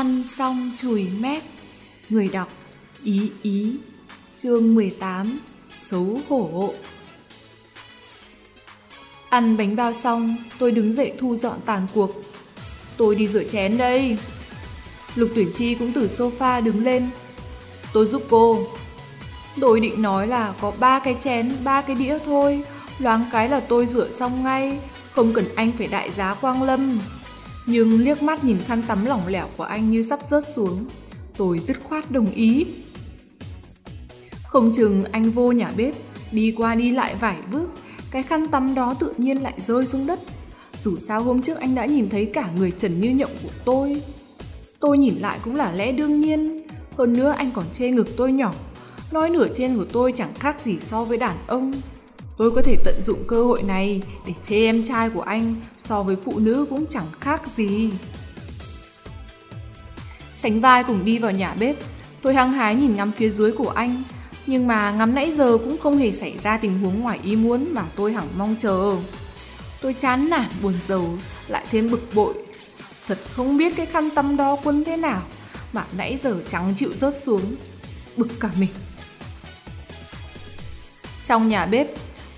Ăn xong chùi mép Người đọc Ý ý Chương 18 Xấu hổ Ăn bánh bao xong, tôi đứng dậy thu dọn tàn cuộc. Tôi đi rửa chén đây. Lục tuyển chi cũng từ sofa đứng lên. Tôi giúp cô. Tôi định nói là có ba cái chén, ba cái đĩa thôi. Loáng cái là tôi rửa xong ngay, không cần anh phải đại giá quang lâm. Nhưng liếc mắt nhìn khăn tắm lỏng lẻo của anh như sắp rớt xuống. Tôi dứt khoát đồng ý. Không chừng anh vô nhà bếp, đi qua đi lại vài bước, cái khăn tắm đó tự nhiên lại rơi xuống đất. Dù sao hôm trước anh đã nhìn thấy cả người trần như nhộng của tôi. Tôi nhìn lại cũng là lẽ đương nhiên. Hơn nữa anh còn chê ngực tôi nhỏ. Nói nửa trên của tôi chẳng khác gì so với đàn ông. Tôi có thể tận dụng cơ hội này để chê em trai của anh so với phụ nữ cũng chẳng khác gì. Sánh vai cùng đi vào nhà bếp, tôi hăng hái nhìn ngắm phía dưới của anh, nhưng mà ngắm nãy giờ cũng không hề xảy ra tình huống ngoài ý muốn mà tôi hẳn mong chờ. Tôi chán nản buồn rầu, lại thêm bực bội. Thật không biết cái khăn tâm đó quân thế nào, mà nãy giờ trắng chịu rớt xuống. Bực cả mình. Trong nhà bếp,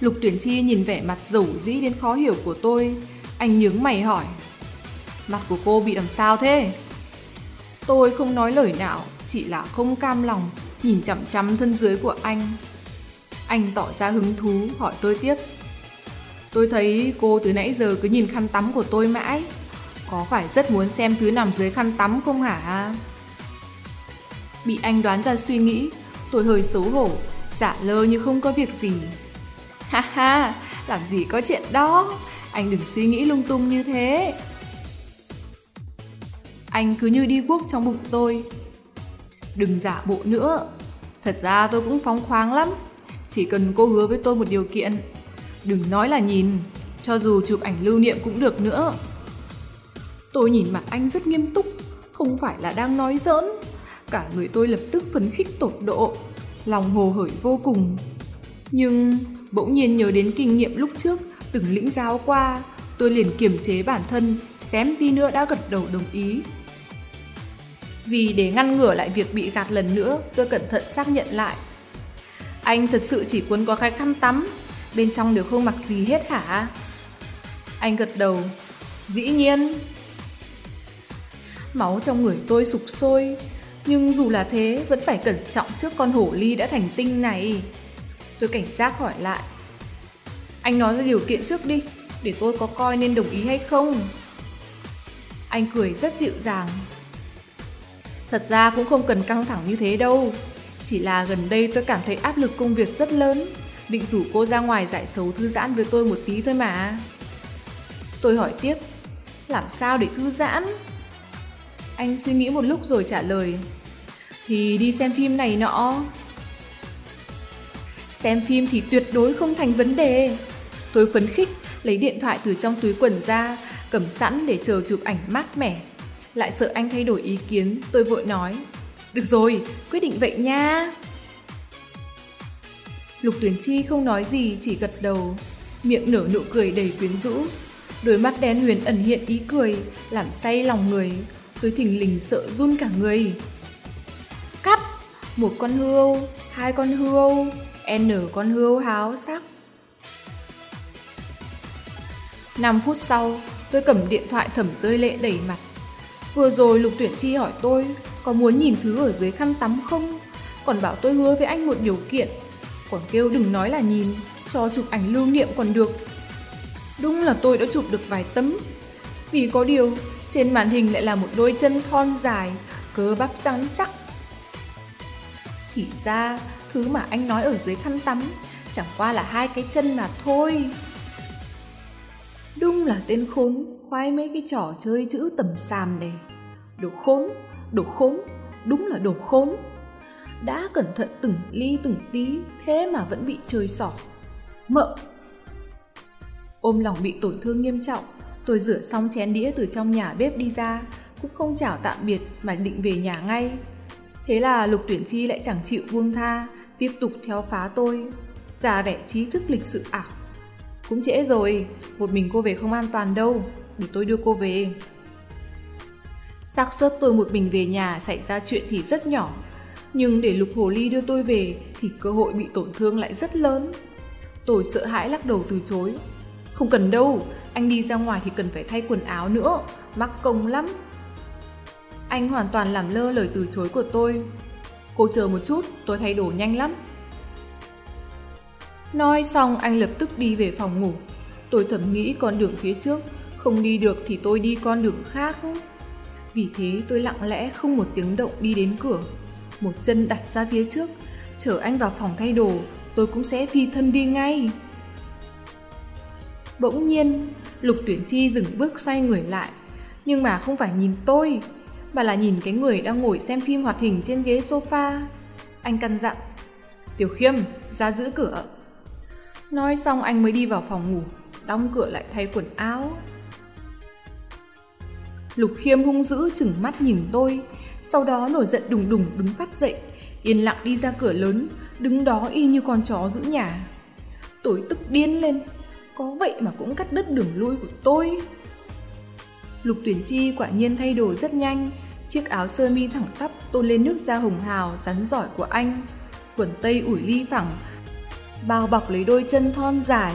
Lục Tuyển Chi nhìn vẻ mặt dầu dĩ đến khó hiểu của tôi. Anh nhướng mày hỏi. Mặt của cô bị làm sao thế? Tôi không nói lời nào, chỉ là không cam lòng, nhìn chằm chằm thân dưới của anh. Anh tỏ ra hứng thú, hỏi tôi tiếp. Tôi thấy cô từ nãy giờ cứ nhìn khăn tắm của tôi mãi. Có phải rất muốn xem thứ nằm dưới khăn tắm không hả? Bị anh đoán ra suy nghĩ, tôi hơi xấu hổ, giả lơ như không có việc gì. Ha ha, làm gì có chuyện đó, anh đừng suy nghĩ lung tung như thế. Anh cứ như đi guốc trong bụng tôi. Đừng giả bộ nữa. Thật ra tôi cũng phóng khoáng lắm. Chỉ cần cô hứa với tôi một điều kiện. Đừng nói là nhìn, cho dù chụp ảnh lưu niệm cũng được nữa. Tôi nhìn mặt anh rất nghiêm túc, không phải là đang nói giỡn. Cả người tôi lập tức phấn khích tột độ, lòng hồ hởi vô cùng. Nhưng bỗng nhiên nhớ đến kinh nghiệm lúc trước từng lĩnh giáo qua, tôi liền kiềm chế bản thân, xém tí nữa đã gật đầu đồng ý. Vì để ngăn ngừa lại việc bị gạt lần nữa, tôi cẩn thận xác nhận lại. Anh thật sự chỉ cuốn có cái khăn tắm, bên trong đều không mặc gì hết hả? Anh gật đầu. Dĩ nhiên. Máu trong người tôi sục sôi, nhưng dù là thế vẫn phải cẩn trọng trước con hổ ly đã thành tinh này. Tôi cảnh giác hỏi lại. Anh nói ra điều kiện trước đi, để tôi có coi nên đồng ý hay không. Anh cười rất dịu dàng, Thật ra cũng không cần căng thẳng như thế đâu. Chỉ là gần đây tôi cảm thấy áp lực công việc rất lớn. Định rủ cô ra ngoài giải sầu thư giãn với tôi một tí thôi mà. Tôi hỏi tiếp, làm sao để thư giãn? Anh suy nghĩ một lúc rồi trả lời, thì đi xem phim này nọ. Xem phim thì tuyệt đối không thành vấn đề. Tôi phấn khích, lấy điện thoại từ trong túi quần ra, cầm sẵn để chờ chụp ảnh mát mẻ lại sợ anh thay đổi ý kiến, tôi vội nói. Được rồi, quyết định vậy nha. Lục Tuyển Chi không nói gì, chỉ gật đầu, miệng nở nụ cười đầy quyến rũ. Đôi mắt đen huyền ẩn hiện ý cười, làm say lòng người. Tôi thình lình sợ run cả người. Cắt! Một con hươu, hai con hươu, n con hươu háo sắc. 5 phút sau, tôi cầm điện thoại thẩm rơi lệ đẩy mặt. Vừa rồi Lục Tuyển Chi hỏi tôi có muốn nhìn thứ ở dưới khăn tắm không? Còn bảo tôi hứa với anh một điều kiện. Còn kêu đừng nói là nhìn, cho chụp ảnh lưu niệm còn được. Đúng là tôi đã chụp được vài tấm. Vì có điều, trên màn hình lại là một đôi chân thon dài, cơ bắp rắn chắc. Thì ra, thứ mà anh nói ở dưới khăn tắm chẳng qua là hai cái chân mà thôi. Đúng là tên khốn khoái mấy cái trò chơi chữ tầm xàm này. Đồ khốn, đồ khốn, đúng là đồ khốn. Đã cẩn thận từng ly từng tí, thế mà vẫn bị chơi xỏ. Mợ! Ôm lòng bị tổn thương nghiêm trọng, tôi rửa xong chén đĩa từ trong nhà bếp đi ra, cũng không chào tạm biệt mà định về nhà ngay. Thế là Lục Tuyển Chi lại chẳng chịu buông tha, tiếp tục theo phá tôi, giả vẻ trí thức lịch sự ảo. Cũng trễ rồi, một mình cô về không an toàn đâu, để tôi đưa cô về. xác suất tôi một mình về nhà xảy ra chuyện thì rất nhỏ, nhưng để Lục Hồ Ly đưa tôi về thì cơ hội bị tổn thương lại rất lớn. Tôi sợ hãi lắc đầu từ chối. Không cần đâu, anh đi ra ngoài thì cần phải thay quần áo nữa, mắc công lắm. Anh hoàn toàn làm lơ lời từ chối của tôi. Cô chờ một chút, tôi thay đồ nhanh lắm. Nói xong anh lập tức đi về phòng ngủ. Tôi thầm nghĩ con đường phía trước, không đi được thì tôi đi con đường khác. Vì thế tôi lặng lẽ không một tiếng động đi đến cửa. Một chân đặt ra phía trước, chở anh vào phòng thay đồ, tôi cũng sẽ phi thân đi ngay. Bỗng nhiên, Lục Tuyển Chi dừng bước xoay người lại, nhưng mà không phải nhìn tôi, mà là nhìn cái người đang ngồi xem phim hoạt hình trên ghế sofa. Anh căn dặn, Tiểu Khiêm, ra giữ cửa. Nói xong anh mới đi vào phòng ngủ, đóng cửa lại thay quần áo. Lục Khiêm hung dữ chừng mắt nhìn tôi, sau đó nổi giận đùng đùng đứng phát dậy, yên lặng đi ra cửa lớn, đứng đó y như con chó giữ nhà. Tôi tức điên lên, có vậy mà cũng cắt đứt đường lui của tôi. Lục tuyển chi quả nhiên thay đổi rất nhanh, chiếc áo sơ mi thẳng tắp tôn lên nước da hồng hào rắn giỏi của anh, quần tây ủi ly phẳng, bao bọc lấy đôi chân thon dài,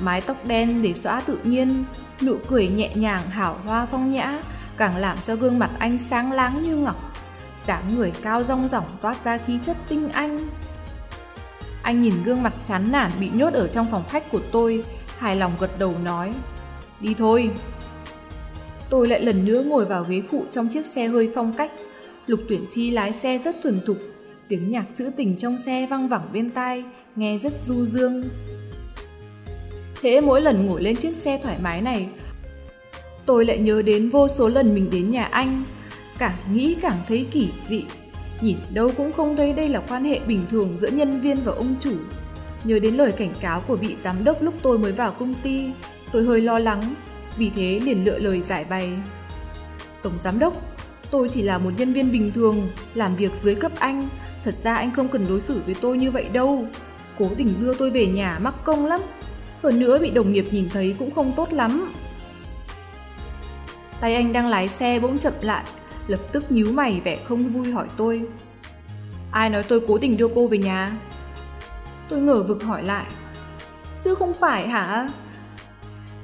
mái tóc đen để xõa tự nhiên, nụ cười nhẹ nhàng hảo hoa phong nhã, càng làm cho gương mặt anh sáng láng như ngọc, dáng người cao rong rỏng toát ra khí chất tinh anh. Anh nhìn gương mặt chán nản bị nhốt ở trong phòng khách của tôi, hài lòng gật đầu nói, đi thôi. Tôi lại lần nữa ngồi vào ghế phụ trong chiếc xe hơi phong cách. Lục tuyển chi lái xe rất thuần thục, tiếng nhạc trữ tình trong xe văng vẳng bên tai, nghe rất du dương. Thế mỗi lần ngồi lên chiếc xe thoải mái này, tôi lại nhớ đến vô số lần mình đến nhà anh, càng nghĩ càng thấy kỳ dị. Nhìn đâu cũng không thấy đây là quan hệ bình thường giữa nhân viên và ông chủ. Nhớ đến lời cảnh cáo của vị giám đốc lúc tôi mới vào công ty, tôi hơi lo lắng, vì thế liền lựa lời giải bày. Tổng giám đốc, tôi chỉ là một nhân viên bình thường, làm việc dưới cấp anh, thật ra anh không cần đối xử với tôi như vậy đâu. Cố tình đưa tôi về nhà mắc công lắm, hơn nữa bị đồng nghiệp nhìn thấy cũng không tốt lắm. Tay anh đang lái xe bỗng chậm lại, lập tức nhíu mày vẻ không vui hỏi tôi. Ai nói tôi cố tình đưa cô về nhà? Tôi ngờ vực hỏi lại. Chứ không phải hả?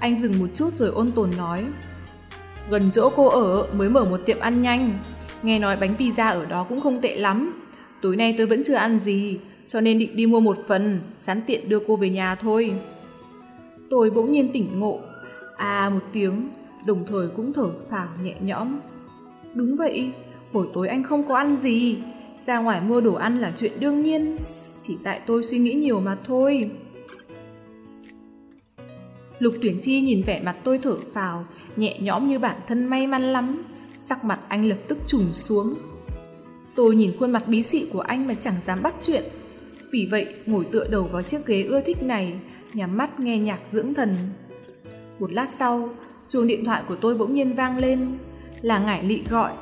Anh dừng một chút rồi ôn tồn nói. Gần chỗ cô ở mới mở một tiệm ăn nhanh. Nghe nói bánh pizza ở đó cũng không tệ lắm. Tối nay tôi vẫn chưa ăn gì, cho nên định đi mua một phần, sẵn tiện đưa cô về nhà thôi. Tôi bỗng nhiên tỉnh ngộ. À một tiếng, đồng thời cũng thở phào nhẹ nhõm. Đúng vậy, buổi tối anh không có ăn gì. Ra ngoài mua đồ ăn là chuyện đương nhiên. Chỉ tại tôi suy nghĩ nhiều mà thôi. Lục tuyển chi nhìn vẻ mặt tôi thở phào, nhẹ nhõm như bản thân may mắn lắm. Sắc mặt anh lập tức trùng xuống. Tôi nhìn khuôn mặt bí xị của anh mà chẳng dám bắt chuyện. Vì vậy, ngồi tựa đầu vào chiếc ghế ưa thích này, nhắm mắt nghe nhạc dưỡng thần. Một lát sau, chuông điện thoại của tôi bỗng nhiên vang lên, là Ngải Lị gọi.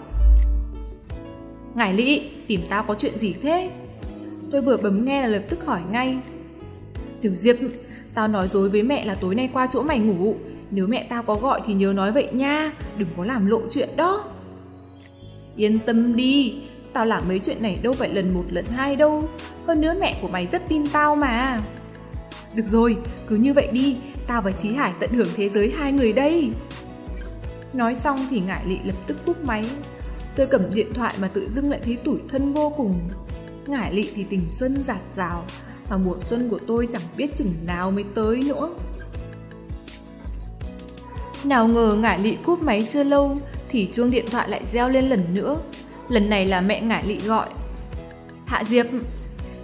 Ngải Lị, tìm tao có chuyện gì thế? Tôi vừa bấm nghe là lập tức hỏi ngay. Tiểu Diệp, tao nói dối với mẹ là tối nay qua chỗ mày ngủ. Nếu mẹ tao có gọi thì nhớ nói vậy nha, đừng có làm lộ chuyện đó. Yên tâm đi, tao làm mấy chuyện này đâu phải lần một lần hai đâu. Hơn nữa mẹ của mày rất tin tao mà. Được rồi, cứ như vậy đi, tao và Chí Hải tận hưởng thế giới hai người đây. Nói xong thì ngải lị lập tức cúp máy. Tôi cầm điện thoại mà tự dưng lại thấy tủi thân vô cùng. Ngải lị thì tình xuân giạt rào, mà mùa xuân của tôi chẳng biết chừng nào mới tới nữa. Nào ngờ ngả lị cúp máy chưa lâu thì chuông điện thoại lại reo lên lần nữa. Lần này là mẹ ngả lị gọi. Hạ Diệp,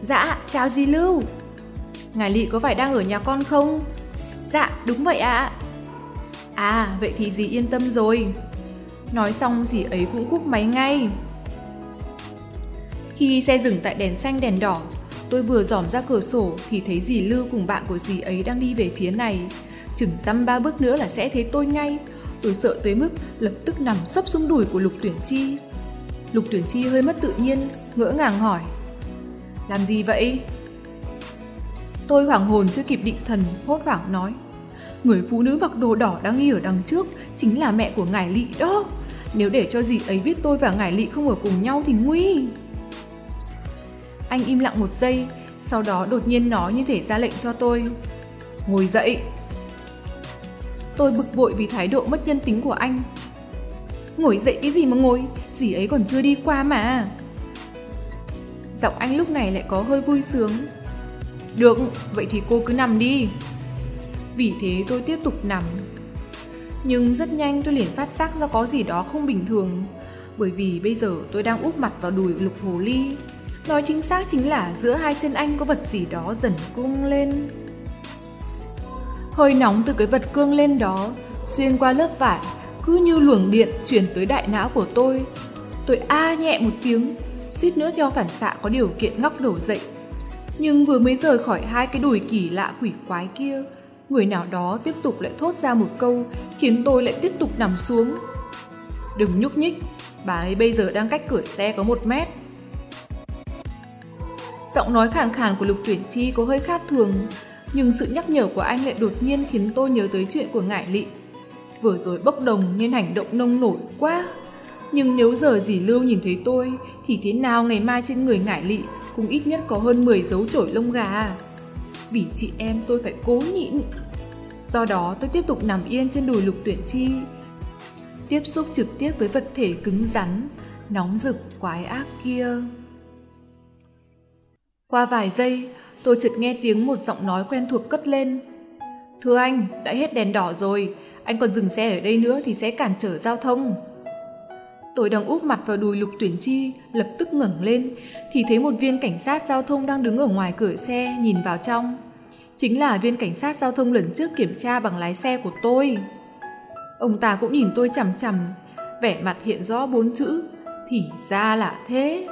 dạ, chào dì Lưu. Ngả Lị có phải đang ở nhà con không? Dạ, đúng vậy ạ. À, vậy thì dì yên tâm rồi. Nói xong dì ấy cũng cúp máy ngay. Khi xe dừng tại đèn xanh đèn đỏ, tôi vừa dòm ra cửa sổ thì thấy dì Lưu cùng bạn của dì ấy đang đi về phía này. Chừng dăm ba bước nữa là sẽ thấy tôi ngay. Tôi sợ tới mức lập tức nằm sấp xuống đùi của Lục Tuyển Chi. Lục Tuyển Chi hơi mất tự nhiên, ngỡ ngàng hỏi. Làm gì vậy? Tôi hoảng hồn chưa kịp định thần, hốt hoảng nói. Người phụ nữ mặc đồ đỏ đang đi ở đằng trước chính là mẹ của ngài Lị đó. Nếu để cho dì ấy biết tôi và Ngải Lị không ở cùng nhau thì nguy. Anh im lặng một giây, sau đó đột nhiên nói như thể ra lệnh cho tôi. Ngồi dậy. Tôi bực bội vì thái độ mất nhân tính của anh. Ngồi dậy cái gì mà ngồi, gì ấy còn chưa đi qua mà. Giọng anh lúc này lại có hơi vui sướng. Được, vậy thì cô cứ nằm đi. Vì thế tôi tiếp tục nằm. Nhưng rất nhanh tôi liền phát giác ra có gì đó không bình thường. Bởi vì bây giờ tôi đang úp mặt vào đùi lục hồ ly. Nói chính xác chính là giữa hai chân anh có vật gì đó dần cung lên. Hơi nóng từ cái vật cương lên đó, xuyên qua lớp vải, cứ như luồng điện chuyển tới đại não của tôi. Tôi a nhẹ một tiếng, suýt nữa theo phản xạ có điều kiện ngóc đầu dậy. Nhưng vừa mới rời khỏi hai cái đùi kỳ lạ quỷ quái kia, người nào đó tiếp tục lại thốt ra một câu khiến tôi lại tiếp tục nằm xuống. Đừng nhúc nhích, bà ấy bây giờ đang cách cửa xe có một mét. Giọng nói khàn khàn của Lục Tuyển Chi có hơi khác thường, nhưng sự nhắc nhở của anh lại đột nhiên khiến tôi nhớ tới chuyện của ngải lị. Vừa rồi bốc đồng nên hành động nông nổi quá. Nhưng nếu giờ dì Lưu nhìn thấy tôi thì thế nào ngày mai trên người ngải lị cũng ít nhất có hơn 10 dấu chổi lông gà. À? Vì chị em tôi phải cố nhịn. Do đó tôi tiếp tục nằm yên trên đùi lục tuyển chi. Tiếp xúc trực tiếp với vật thể cứng rắn, nóng rực quái ác kia. Qua vài giây, tôi chợt nghe tiếng một giọng nói quen thuộc cất lên. Thưa anh, đã hết đèn đỏ rồi, anh còn dừng xe ở đây nữa thì sẽ cản trở giao thông. Tôi đang úp mặt vào đùi lục tuyển chi, lập tức ngẩng lên, thì thấy một viên cảnh sát giao thông đang đứng ở ngoài cửa xe nhìn vào trong. Chính là viên cảnh sát giao thông lần trước kiểm tra bằng lái xe của tôi. Ông ta cũng nhìn tôi chằm chằm, vẻ mặt hiện rõ bốn chữ, thì ra là thế.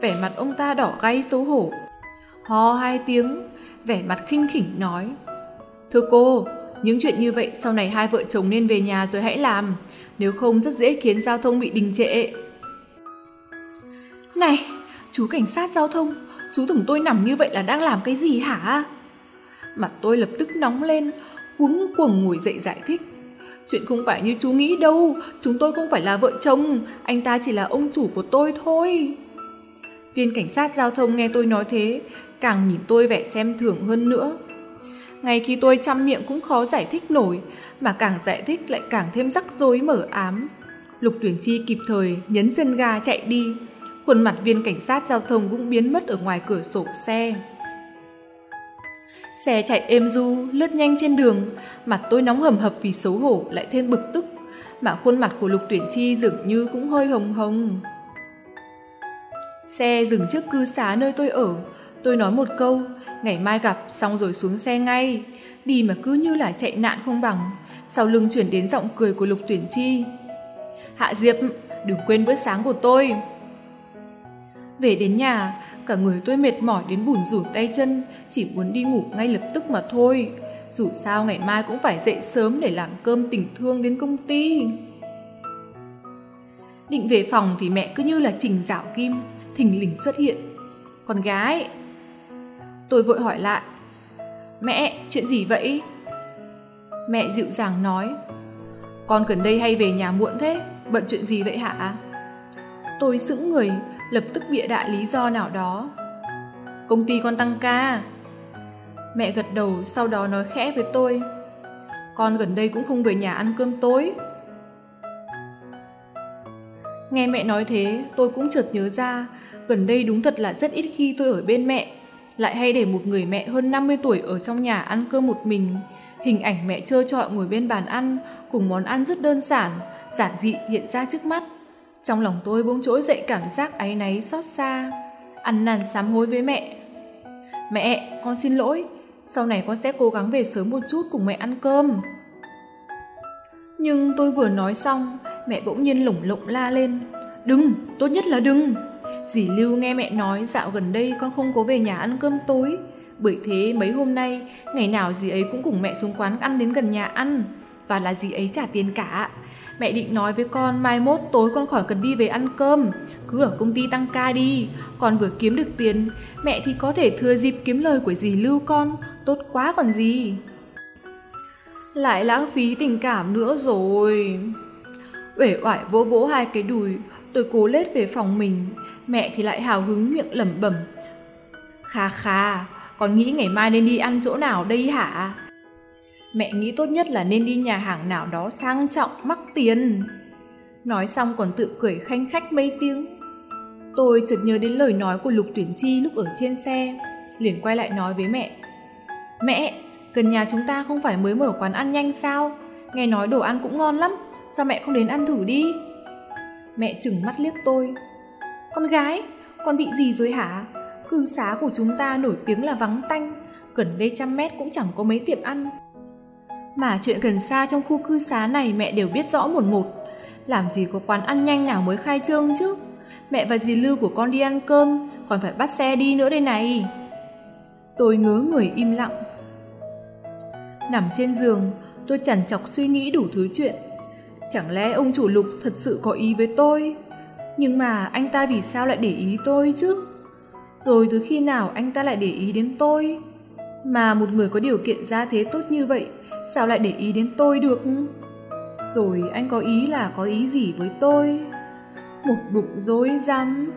Vẻ mặt ông ta đỏ gay xấu hổ. Ho hai tiếng, vẻ mặt khinh khỉnh nói. Thưa cô, những chuyện như vậy sau này hai vợ chồng nên về nhà rồi hãy làm, nếu không rất dễ khiến giao thông bị đình trệ. Này, chú cảnh sát giao thông, chú tưởng tôi nằm như vậy là đang làm cái gì hả? Mặt tôi lập tức nóng lên, cuống cuồng ngồi dậy giải thích. Chuyện không phải như chú nghĩ đâu, chúng tôi không phải là vợ chồng, anh ta chỉ là ông chủ của tôi thôi. Viên cảnh sát giao thông nghe tôi nói thế, càng nhìn tôi vẻ xem thường hơn nữa. Ngay khi tôi chăm miệng cũng khó giải thích nổi, mà càng giải thích lại càng thêm rắc rối mở ám. Lục tuyển chi kịp thời nhấn chân ga chạy đi, khuôn mặt viên cảnh sát giao thông cũng biến mất ở ngoài cửa sổ xe. Xe chạy êm du, lướt nhanh trên đường, mặt tôi nóng hầm hập vì xấu hổ lại thêm bực tức, mà khuôn mặt của Lục Tuyển Chi dường như cũng hơi hồng hồng. Xe dừng trước cư xá nơi tôi ở, tôi nói một câu, ngày mai gặp xong rồi xuống xe ngay, đi mà cứ như là chạy nạn không bằng. Sau lưng chuyển đến giọng cười của Lục Tuyển Chi. Hạ Diệp, đừng quên bữa sáng của tôi. Về đến nhà, cả người tôi mệt mỏi đến bùn rủn tay chân, chỉ muốn đi ngủ ngay lập tức mà thôi. Dù sao ngày mai cũng phải dậy sớm để làm cơm tình thương đến công ty. Định về phòng thì mẹ cứ như là trình dạo kim, thình lình xuất hiện. Con gái. Tôi vội hỏi lại. Mẹ, chuyện gì vậy? Mẹ dịu dàng nói. Con gần đây hay về nhà muộn thế, bận chuyện gì vậy hả? Tôi sững người, lập tức bịa đại lý do nào đó. Công ty con tăng ca. Mẹ gật đầu sau đó nói khẽ với tôi. Con gần đây cũng không về nhà ăn cơm tối. Nghe mẹ nói thế, tôi cũng chợt nhớ ra, gần đây đúng thật là rất ít khi tôi ở bên mẹ, lại hay để một người mẹ hơn 50 tuổi ở trong nhà ăn cơm một mình. Hình ảnh mẹ trơ trọi ngồi bên bàn ăn, cùng món ăn rất đơn giản, giản dị hiện ra trước mắt. Trong lòng tôi bỗng trỗi dậy cảm giác áy náy xót xa, ăn năn sám hối với mẹ. Mẹ, con xin lỗi, sau này con sẽ cố gắng về sớm một chút cùng mẹ ăn cơm. Nhưng tôi vừa nói xong, mẹ bỗng nhiên lủng lộng la lên. Đừng, tốt nhất là đừng. Dì Lưu nghe mẹ nói dạo gần đây con không có về nhà ăn cơm tối. Bởi thế mấy hôm nay, ngày nào dì ấy cũng cùng mẹ xuống quán ăn đến gần nhà ăn. Toàn là dì ấy trả tiền cả. Mẹ định nói với con mai mốt tối con khỏi cần đi về ăn cơm, cứ ở công ty tăng ca đi, con vừa kiếm được tiền, mẹ thì có thể thừa dịp kiếm lời của dì lưu con, tốt quá còn gì. Lại lãng phí tình cảm nữa rồi. Uể oải vỗ vỗ hai cái đùi, tôi cố lết về phòng mình, mẹ thì lại hào hứng miệng lẩm bẩm. Khà khà, con nghĩ ngày mai nên đi ăn chỗ nào đây hả? Mẹ nghĩ tốt nhất là nên đi nhà hàng nào đó sang trọng, mắc tiền. Nói xong còn tự cười khanh khách mấy tiếng. Tôi chợt nhớ đến lời nói của Lục Tuyển Chi lúc ở trên xe, liền quay lại nói với mẹ. Mẹ, gần nhà chúng ta không phải mới mở quán ăn nhanh sao? Nghe nói đồ ăn cũng ngon lắm, sao mẹ không đến ăn thử đi? Mẹ chừng mắt liếc tôi. Con gái, con bị gì rồi hả? Cư xá của chúng ta nổi tiếng là vắng tanh, gần đây trăm mét cũng chẳng có mấy tiệm ăn. Mà chuyện gần xa trong khu cư xá này mẹ đều biết rõ một một. Làm gì có quán ăn nhanh nào mới khai trương chứ? Mẹ và dì Lưu của con đi ăn cơm, còn phải bắt xe đi nữa đây này. Tôi ngớ người im lặng. Nằm trên giường, tôi chằn chọc suy nghĩ đủ thứ chuyện. Chẳng lẽ ông chủ lục thật sự có ý với tôi? Nhưng mà anh ta vì sao lại để ý tôi chứ? Rồi từ khi nào anh ta lại để ý đến tôi? Mà một người có điều kiện gia thế tốt như vậy, sao lại để ý đến tôi được? Rồi anh có ý là có ý gì với tôi? Một bụng dối rắm